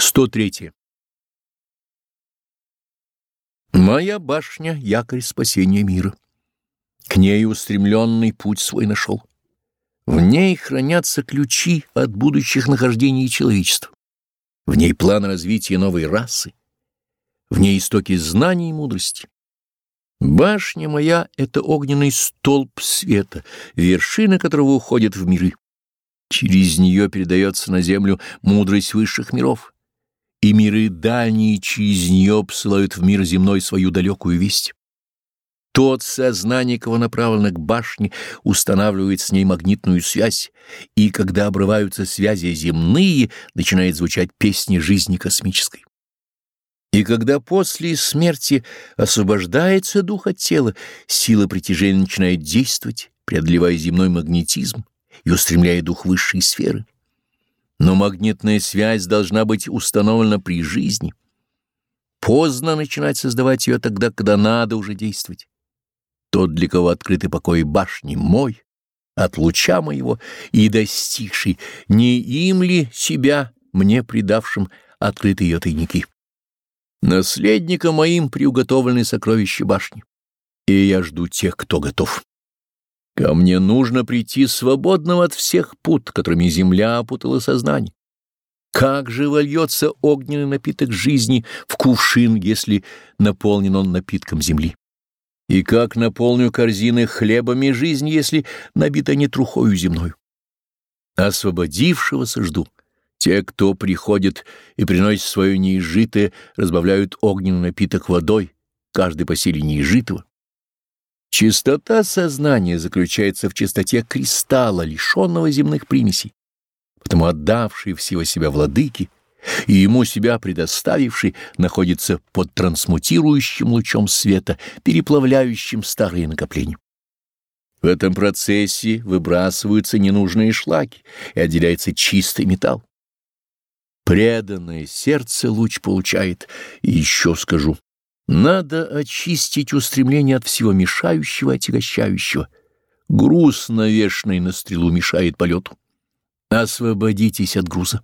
103. Моя башня — якорь спасения мира. К ней устремленный путь свой нашел. В ней хранятся ключи от будущих нахождений человечества. В ней план развития новой расы. В ней истоки знаний и мудрости. Башня моя — это огненный столб света, вершина которого уходит в миры. Через нее передается на землю мудрость высших миров и миры дальние через нее посылают в мир земной свою далекую весть. Тот сознание, кого направлено к башне, устанавливает с ней магнитную связь, и когда обрываются связи земные, начинает звучать песня жизни космической. И когда после смерти освобождается дух от тела, сила притяжения начинает действовать, преодолевая земной магнетизм и устремляя дух высшей сферы. Но магнитная связь должна быть установлена при жизни. Поздно начинать создавать ее тогда, когда надо уже действовать. Тот, для кого открытый покой башни мой, от луча моего и достигший, не им ли себя, мне предавшим, открыты ее тайники? Наследникам моим приуготовлены сокровища башни, и я жду тех, кто готов. Ко мне нужно прийти свободным от всех пут, которыми земля опутала сознание. Как же вольется огненный напиток жизни в кувшин, если наполнен он напитком земли? И как наполню корзины хлебами жизнь, если набита не трухою земной? Освободившегося жду. Те, кто приходит и приносит свое неизжитое, разбавляют огненный напиток водой, каждый по силе неизжитого. Чистота сознания заключается в чистоте кристалла, лишенного земных примесей. Потому отдавший всего себя владыке и ему себя предоставивший находится под трансмутирующим лучом света, переплавляющим старые накопления. В этом процессе выбрасываются ненужные шлаки и отделяется чистый металл. Преданное сердце луч получает, и еще скажу, надо очистить устремление от всего мешающего и отягощающего. Груз навешанный на стрелу мешает полету. Освободитесь от груза.